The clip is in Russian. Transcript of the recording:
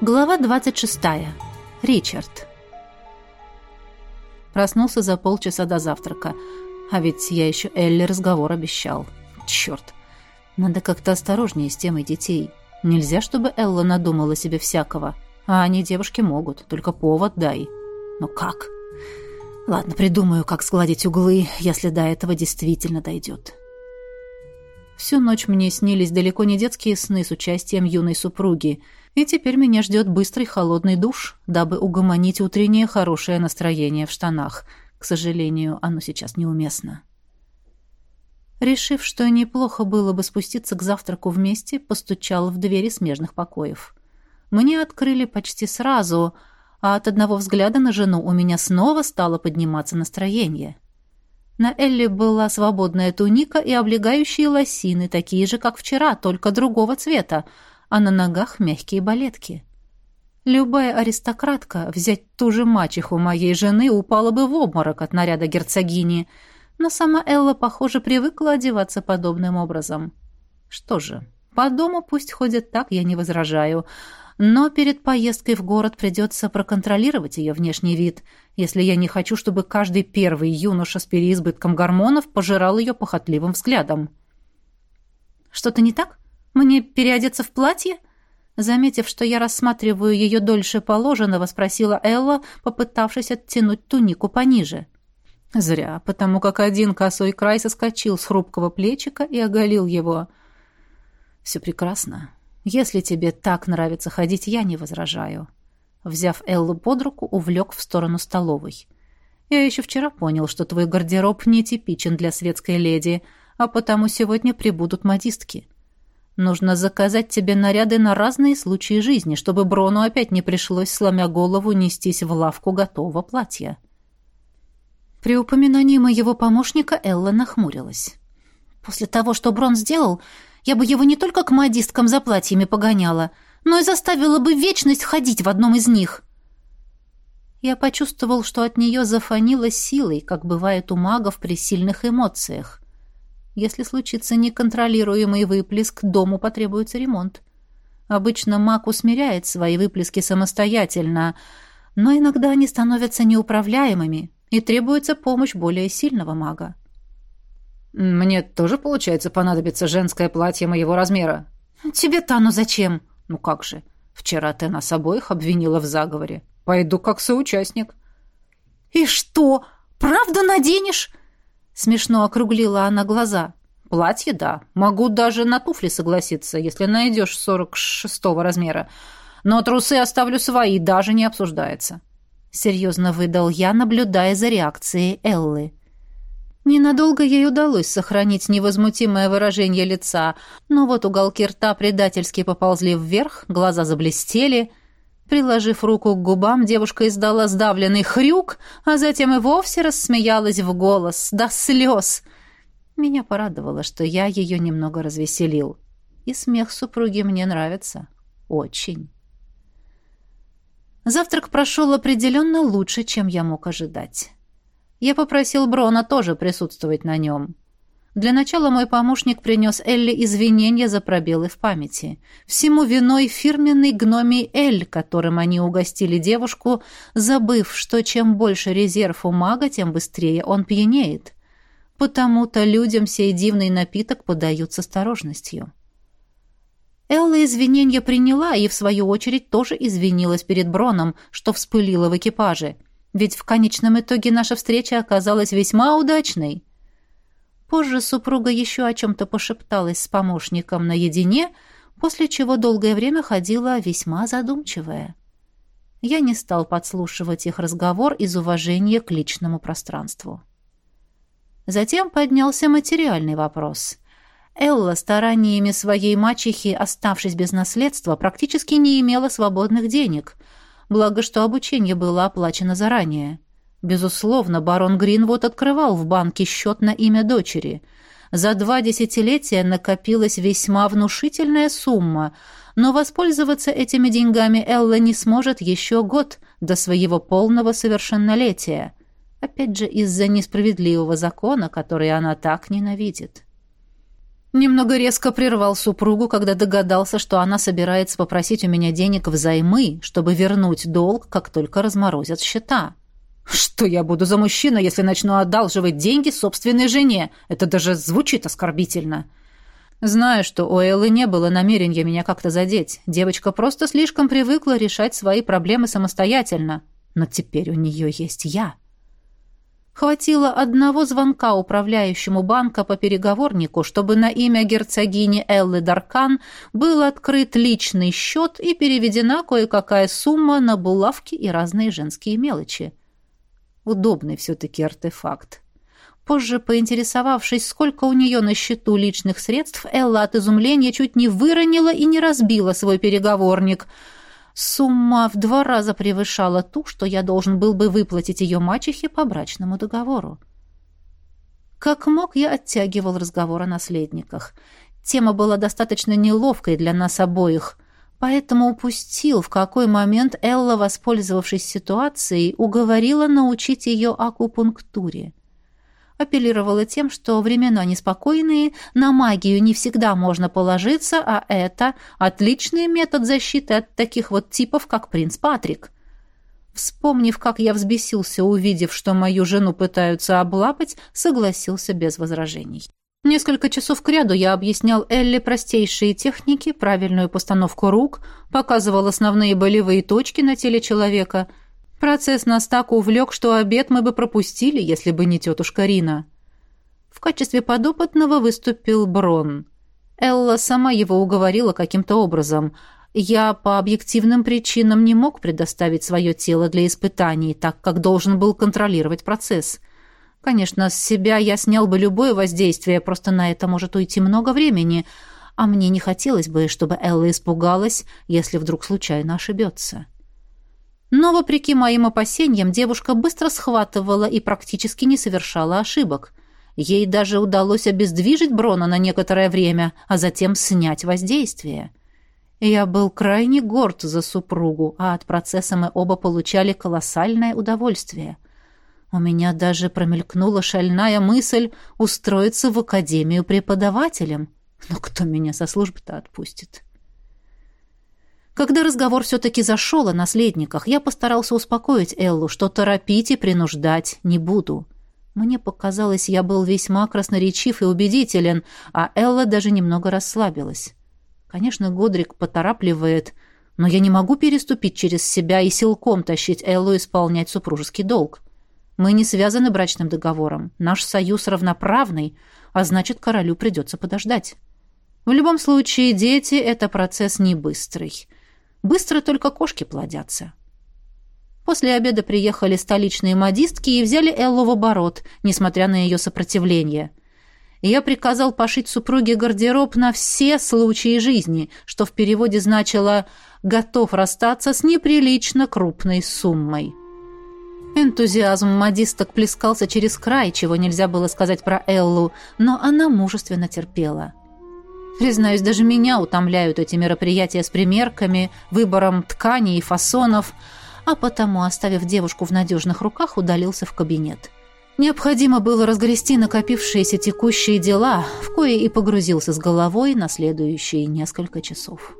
Глава 26. Ричард. Проснулся за полчаса до завтрака. А ведь я еще Элли разговор обещал. Черт. Надо как-то осторожнее с темой детей. Нельзя, чтобы Элла надумала себе всякого. А они, девушки, могут. Только повод дай. Но как? Ладно, придумаю, как сгладить углы, если до этого действительно дойдет. Всю ночь мне снились далеко не детские сны с участием юной супруги, и теперь меня ждет быстрый холодный душ, дабы угомонить утреннее хорошее настроение в штанах. К сожалению, оно сейчас неуместно. Решив, что неплохо было бы спуститься к завтраку вместе, постучал в двери смежных покоев. Мне открыли почти сразу, а от одного взгляда на жену у меня снова стало подниматься настроение — на Элли была свободная туника и облегающие лосины, такие же, как вчера, только другого цвета, а на ногах мягкие балетки. Любая аристократка, взять ту же мачеху моей жены, упала бы в обморок от наряда герцогини, но сама Элла, похоже, привыкла одеваться подобным образом. Что же, по дому пусть ходят так, я не возражаю, но перед поездкой в город придется проконтролировать ее внешний вид, если я не хочу, чтобы каждый первый юноша с переизбытком гормонов пожирал ее похотливым взглядом. «Что-то не так? Мне переодеться в платье?» Заметив, что я рассматриваю ее дольше положенного, спросила Элла, попытавшись оттянуть тунику пониже. Зря, потому как один косой край соскочил с хрупкого плечика и оголил его. «Все прекрасно. Если тебе так нравится ходить, я не возражаю. Взяв Эллу под руку, увлек в сторону столовой. Я еще вчера понял, что твой гардероб нетипичен для светской леди, а потому сегодня прибудут модистки. Нужно заказать тебе наряды на разные случаи жизни, чтобы Брону опять не пришлось, сломя голову, нестись в лавку готового платья. При упоминании моего помощника Элла нахмурилась. «После того, что Брон сделал, я бы его не только к модисткам за платьями погоняла, но и заставила бы вечность ходить в одном из них. Я почувствовал, что от нее зафанило силой, как бывает у магов при сильных эмоциях. Если случится неконтролируемый выплеск, дому потребуется ремонт. Обычно маг усмиряет свои выплески самостоятельно, но иногда они становятся неуправляемыми, и требуется помощь более сильного мага. Мне тоже, получается, понадобится женское платье моего размера. Тебе-то оно зачем? Ну как же? Вчера ты нас обоих обвинила в заговоре. Пойду как соучастник. И что? Правда наденешь? Смешно округлила она глаза. Платье, да. Могу даже на туфли согласиться, если найдешь сорок шестого размера. Но трусы оставлю свои, даже не обсуждается. Серьезно выдал я, наблюдая за реакцией Эллы. Ненадолго ей удалось сохранить невозмутимое выражение лица, но вот уголки рта предательски поползли вверх, глаза заблестели. Приложив руку к губам, девушка издала сдавленный хрюк, а затем и вовсе рассмеялась в голос, до слез. Меня порадовало, что я ее немного развеселил. И смех супруги мне нравится. Очень. Завтрак прошел определенно лучше, чем я мог ожидать. Я попросил Брона тоже присутствовать на нем. Для начала мой помощник принес Элли извинения за пробелы в памяти. Всему виной фирменный гномий Эль, которым они угостили девушку, забыв, что чем больше резерв у мага, тем быстрее он пьянеет. Потому-то людям сей дивный напиток подают с осторожностью. Элла извинения приняла и, в свою очередь, тоже извинилась перед Броном, что вспылила в экипаже – ведь в конечном итоге наша встреча оказалась весьма удачной. Позже супруга еще о чем-то пошепталась с помощником наедине, после чего долгое время ходила весьма задумчивая. Я не стал подслушивать их разговор из уважения к личному пространству. Затем поднялся материальный вопрос. Элла стараниями своей мачехи, оставшись без наследства, практически не имела свободных денег — благо что обучение было оплачено заранее. Безусловно, барон Гринвуд открывал в банке счет на имя дочери. За два десятилетия накопилась весьма внушительная сумма, но воспользоваться этими деньгами Элла не сможет еще год до своего полного совершеннолетия. Опять же, из-за несправедливого закона, который она так ненавидит. Немного резко прервал супругу, когда догадался, что она собирается попросить у меня денег взаймы, чтобы вернуть долг, как только разморозят счета. Что я буду за мужчина, если начну одалживать деньги собственной жене? Это даже звучит оскорбительно. Знаю, что у Эллы не было намерения меня как-то задеть. Девочка просто слишком привыкла решать свои проблемы самостоятельно. Но теперь у нее есть я. Хватило одного звонка управляющему банка по переговорнику, чтобы на имя герцогини Эллы Даркан был открыт личный счет и переведена кое-какая сумма на булавки и разные женские мелочи. Удобный все-таки артефакт. Позже, поинтересовавшись, сколько у нее на счету личных средств, Элла от изумления чуть не выронила и не разбила свой переговорник — Сумма в два раза превышала ту, что я должен был бы выплатить ее мачехе по брачному договору. Как мог, я оттягивал разговор о наследниках. Тема была достаточно неловкой для нас обоих, поэтому упустил, в какой момент Элла, воспользовавшись ситуацией, уговорила научить ее акупунктуре апеллировала тем, что времена неспокойные, на магию не всегда можно положиться, а это отличный метод защиты от таких вот типов, как принц Патрик. Вспомнив, как я взбесился, увидев, что мою жену пытаются облапать, согласился без возражений. Несколько часов кряду я объяснял Элли простейшие техники, правильную постановку рук, показывал основные болевые точки на теле человека – Процесс нас так увлек, что обед мы бы пропустили, если бы не тетушка Рина. В качестве подопытного выступил Брон. Элла сама его уговорила каким-то образом. Я по объективным причинам не мог предоставить свое тело для испытаний, так как должен был контролировать процесс. Конечно, с себя я снял бы любое воздействие, просто на это может уйти много времени, а мне не хотелось бы, чтобы Элла испугалась, если вдруг случайно ошибется. Но, вопреки моим опасениям, девушка быстро схватывала и практически не совершала ошибок. Ей даже удалось обездвижить Брона на некоторое время, а затем снять воздействие. Я был крайне горд за супругу, а от процесса мы оба получали колоссальное удовольствие. У меня даже промелькнула шальная мысль устроиться в академию преподавателем. Но кто меня со службы-то отпустит?» Когда разговор все-таки зашел о наследниках, я постарался успокоить Эллу, что торопить и принуждать не буду. Мне показалось, я был весьма красноречив и убедителен, а Элла даже немного расслабилась. Конечно, Годрик поторапливает, но я не могу переступить через себя и силком тащить Эллу исполнять супружеский долг. Мы не связаны брачным договором. Наш союз равноправный, а значит, королю придется подождать. В любом случае, дети — это процесс не быстрый. Быстро только кошки плодятся. После обеда приехали столичные модистки и взяли Эллу в оборот, несмотря на ее сопротивление. Я приказал пошить супруге гардероб на все случаи жизни, что в переводе значило «готов расстаться с неприлично крупной суммой». Энтузиазм модисток плескался через край, чего нельзя было сказать про Эллу, но она мужественно терпела. Признаюсь, даже меня утомляют эти мероприятия с примерками, выбором тканей и фасонов, а потому, оставив девушку в надежных руках, удалился в кабинет. Необходимо было разгрести накопившиеся текущие дела, в кое и погрузился с головой на следующие несколько часов.